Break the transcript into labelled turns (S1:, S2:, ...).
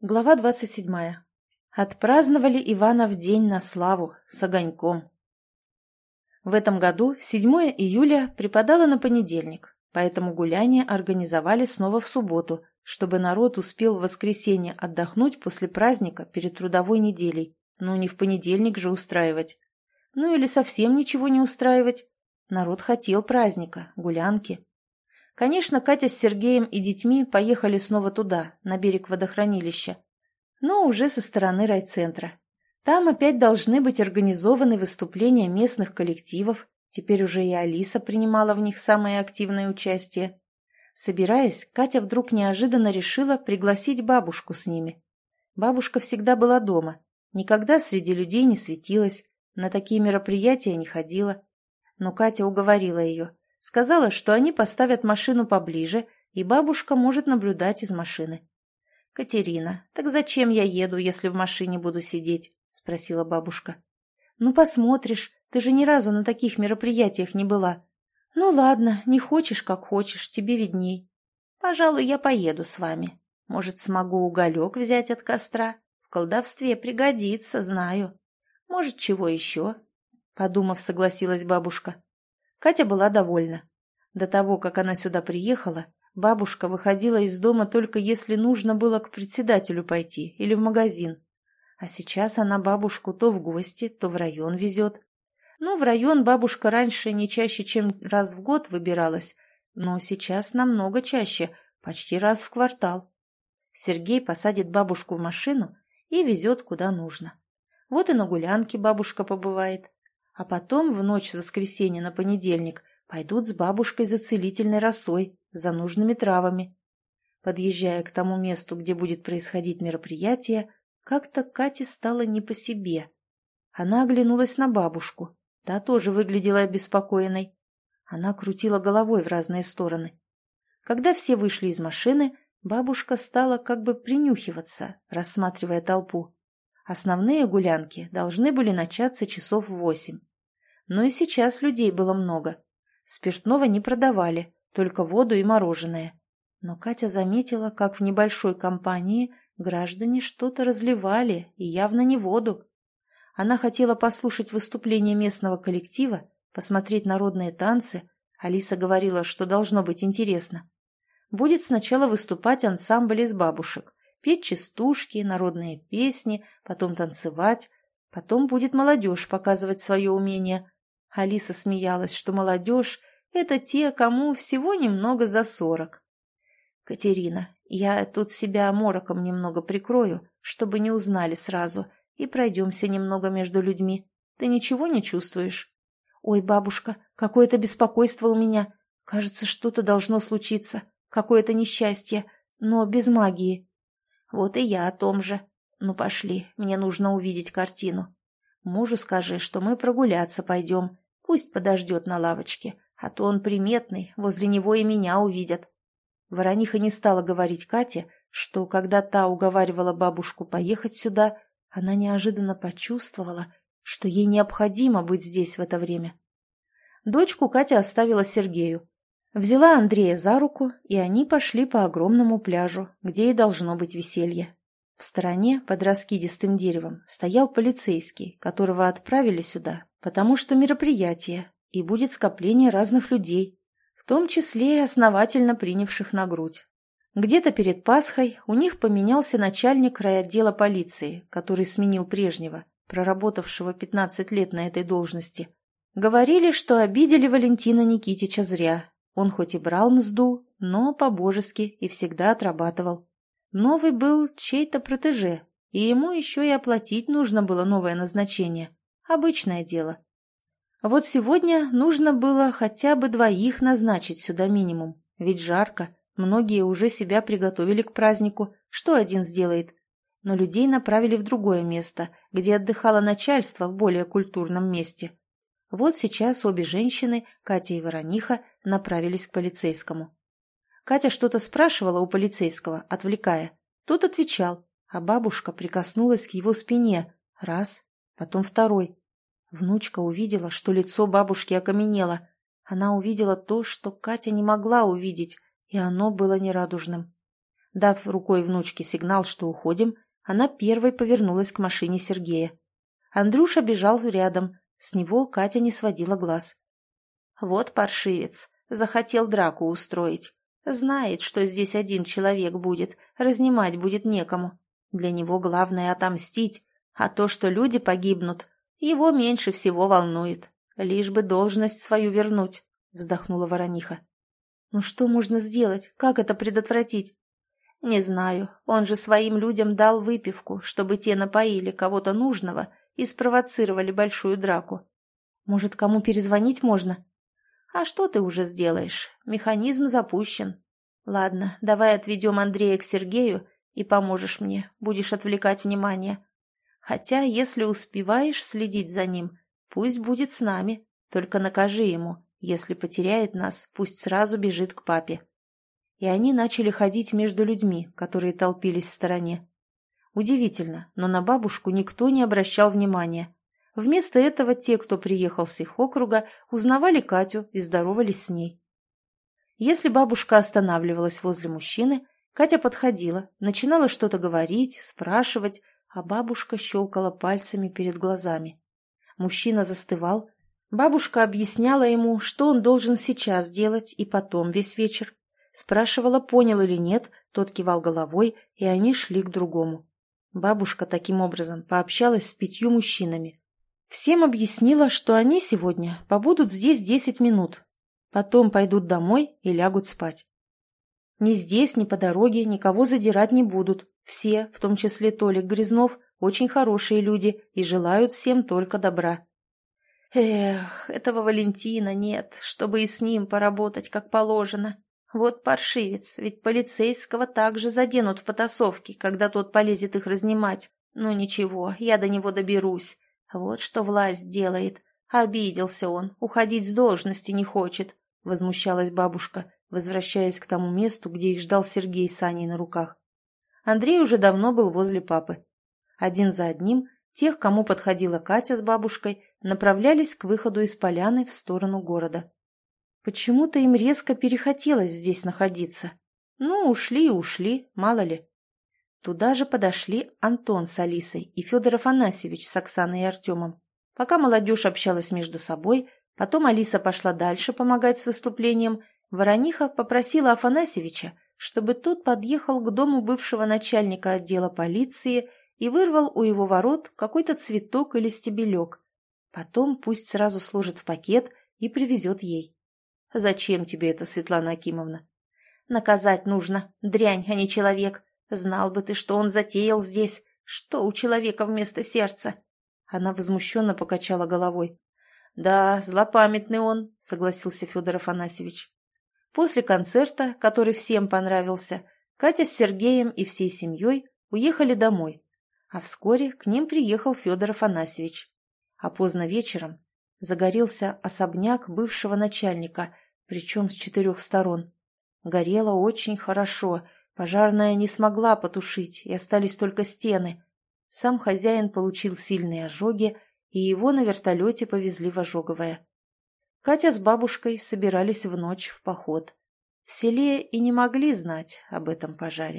S1: Глава двадцать седьмая. Отпраздновали Ивана в день на славу с огоньком. В этом году 7 июля припадало на понедельник, поэтому гуляние организовали снова в субботу, чтобы народ успел в воскресенье отдохнуть после праздника перед трудовой неделей. Ну, не в понедельник же устраивать. Ну, или совсем ничего не устраивать. Народ хотел праздника, гулянки. Конечно, Катя с Сергеем и детьми поехали снова туда, на берег водохранилища, но уже со стороны райцентра. Там опять должны быть организованы выступления местных коллективов, теперь уже и Алиса принимала в них самое активное участие. Собираясь, Катя вдруг неожиданно решила пригласить бабушку с ними. Бабушка всегда была дома, никогда среди людей не светилась, на такие мероприятия не ходила. Но Катя уговорила ее. Сказала, что они поставят машину поближе, и бабушка может наблюдать из машины. «Катерина, так зачем я еду, если в машине буду сидеть?» — спросила бабушка. «Ну, посмотришь, ты же ни разу на таких мероприятиях не была. Ну, ладно, не хочешь, как хочешь, тебе видней. Пожалуй, я поеду с вами. Может, смогу уголек взять от костра? В колдовстве пригодится, знаю. Может, чего еще?» Подумав, согласилась бабушка. Катя была довольна. До того, как она сюда приехала, бабушка выходила из дома только если нужно было к председателю пойти или в магазин. А сейчас она бабушку то в гости, то в район везет. Ну, в район бабушка раньше не чаще, чем раз в год выбиралась, но сейчас намного чаще, почти раз в квартал. Сергей посадит бабушку в машину и везет куда нужно. Вот и на гулянке бабушка побывает а потом в ночь с воскресенья на понедельник пойдут с бабушкой за целительной росой, за нужными травами. Подъезжая к тому месту, где будет происходить мероприятие, как-то Кате стало не по себе. Она оглянулась на бабушку. Та тоже выглядела обеспокоенной. Она крутила головой в разные стороны. Когда все вышли из машины, бабушка стала как бы принюхиваться, рассматривая толпу. Основные гулянки должны были начаться часов в восемь. Но и сейчас людей было много. Спиртного не продавали, только воду и мороженое. Но Катя заметила, как в небольшой компании граждане что-то разливали, и явно не воду. Она хотела послушать выступление местного коллектива, посмотреть народные танцы. Алиса говорила, что должно быть интересно. Будет сначала выступать ансамбль из бабушек, петь частушки, народные песни, потом танцевать. Потом будет молодежь показывать свое умение, Алиса смеялась, что молодежь — это те, кому всего немного за сорок. «Катерина, я тут себя мороком немного прикрою, чтобы не узнали сразу, и пройдемся немного между людьми. Ты ничего не чувствуешь?» «Ой, бабушка, какое-то беспокойство у меня. Кажется, что-то должно случиться, какое-то несчастье, но без магии». «Вот и я о том же. Ну, пошли, мне нужно увидеть картину». Мужу скажи, что мы прогуляться пойдем. Пусть подождет на лавочке, а то он приметный, возле него и меня увидят. Ворониха не стала говорить Кате, что, когда та уговаривала бабушку поехать сюда, она неожиданно почувствовала, что ей необходимо быть здесь в это время. Дочку Катя оставила Сергею. Взяла Андрея за руку, и они пошли по огромному пляжу, где и должно быть веселье. В стороне, под раскидистым деревом, стоял полицейский, которого отправили сюда, потому что мероприятие, и будет скопление разных людей, в том числе и основательно принявших на грудь. Где-то перед Пасхой у них поменялся начальник райотдела полиции, который сменил прежнего, проработавшего 15 лет на этой должности. Говорили, что обидели Валентина Никитича зря. Он хоть и брал мзду, но по-божески и всегда отрабатывал. Новый был чей-то протеже, и ему еще и оплатить нужно было новое назначение. Обычное дело. Вот сегодня нужно было хотя бы двоих назначить сюда минимум, ведь жарко, многие уже себя приготовили к празднику, что один сделает. Но людей направили в другое место, где отдыхало начальство в более культурном месте. Вот сейчас обе женщины, Катя и Ворониха, направились к полицейскому. Катя что-то спрашивала у полицейского, отвлекая. Тот отвечал, а бабушка прикоснулась к его спине. Раз, потом второй. Внучка увидела, что лицо бабушки окаменело. Она увидела то, что Катя не могла увидеть, и оно было нерадужным. Дав рукой внучке сигнал, что уходим, она первой повернулась к машине Сергея. Андрюша бежал рядом, с него Катя не сводила глаз. Вот паршивец, захотел драку устроить. Знает, что здесь один человек будет, разнимать будет некому. Для него главное отомстить, а то, что люди погибнут, его меньше всего волнует. Лишь бы должность свою вернуть, вздохнула Ворониха. Ну что можно сделать? Как это предотвратить? Не знаю. Он же своим людям дал выпивку, чтобы те напоили кого-то нужного и спровоцировали большую драку. Может, кому перезвонить можно? А что ты уже сделаешь? Механизм запущен. Ладно, давай отведем Андрея к Сергею и поможешь мне, будешь отвлекать внимание. Хотя, если успеваешь следить за ним, пусть будет с нами, только накажи ему. Если потеряет нас, пусть сразу бежит к папе. И они начали ходить между людьми, которые толпились в стороне. Удивительно, но на бабушку никто не обращал внимания. Вместо этого те, кто приехал с их округа, узнавали Катю и здоровались с ней. Если бабушка останавливалась возле мужчины, Катя подходила, начинала что-то говорить, спрашивать, а бабушка щелкала пальцами перед глазами. Мужчина застывал. Бабушка объясняла ему, что он должен сейчас делать и потом весь вечер. Спрашивала, понял или нет, тот кивал головой, и они шли к другому. Бабушка таким образом пообщалась с пятью мужчинами. Всем объяснила, что они сегодня побудут здесь десять минут, потом пойдут домой и лягут спать. Ни здесь, ни по дороге никого задирать не будут. Все, в том числе Толик Грязнов, очень хорошие люди и желают всем только добра. Эх, этого Валентина нет, чтобы и с ним поработать как положено. Вот паршивец, ведь полицейского также заденут в потасовке, когда тот полезет их разнимать. Ну ничего, я до него доберусь. Вот что власть делает. Обиделся он, уходить с должности не хочет, возмущалась бабушка, возвращаясь к тому месту, где их ждал Сергей с Аней на руках. Андрей уже давно был возле папы. Один за одним тех, кому подходила Катя с бабушкой, направлялись к выходу из поляны в сторону города. Почему-то им резко перехотелось здесь находиться. Ну, ушли и ушли, мало ли. Туда же подошли Антон с Алисой и Федор Афанасьевич с Оксаной и Артемом. Пока молодежь общалась между собой, потом Алиса пошла дальше помогать с выступлением, Ворониха попросила Афанасьевича, чтобы тот подъехал к дому бывшего начальника отдела полиции и вырвал у его ворот какой-то цветок или стебелек. Потом пусть сразу сложит в пакет и привезет ей. Зачем тебе это, Светлана Акимовна? Наказать нужно. Дрянь, а не человек. Знал бы ты, что он затеял здесь. Что у человека вместо сердца? Она возмущенно покачала головой. Да, злопамятный он, согласился Федор Афанасьевич. После концерта, который всем понравился, Катя с Сергеем и всей семьей уехали домой. А вскоре к ним приехал Федор Афанасьевич. А поздно вечером загорелся особняк бывшего начальника, причем с четырех сторон. Горело очень хорошо, пожарная не смогла потушить, и остались только стены. Сам хозяин получил сильные ожоги, и его на вертолете повезли в ожоговое. Катя с бабушкой собирались в ночь в поход. В селе и не могли знать об этом пожаре.